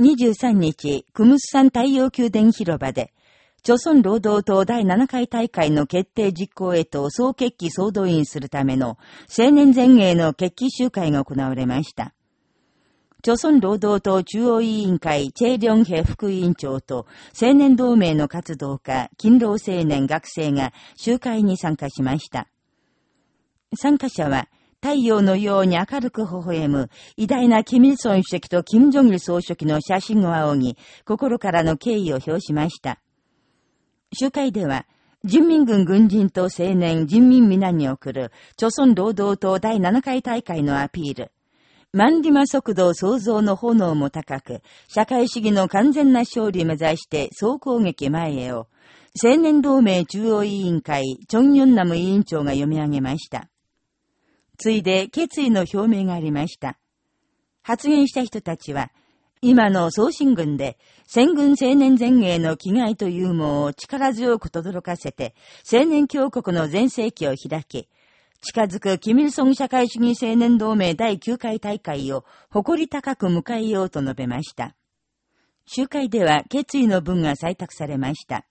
23日、クムスサン太陽宮殿広場で、朝鮮労働党第7回大会の決定実行へと総決起総動員するための青年前衛の決起集会が行われました。朝鮮労働党中央委員会チェ・リョンヘ副委員長と青年同盟の活動家、勤労青年学生が集会に参加しました。参加者は、太陽のように明るく微笑む、偉大なキミルソン主席とキム・ジョギル総書記の写真を仰ぎ、心からの敬意を表しました。集会では、人民軍軍人と青年、人民皆に送る、朝鮮労働党第7回大会のアピール。万里馬速度創造の炎も高く、社会主義の完全な勝利目指して総攻撃前へを、青年同盟中央委員会、チョンユンナム委員長が読み上げました。ついで決意の表明がありました。発言した人たちは、今の送信軍で、戦軍青年前衛の気概と勇猛を力強く轟かせて、青年強国の全盛期を開き、近づくキミルソン社会主義青年同盟第9回大会を誇り高く迎えようと述べました。集会では決意の文が採択されました。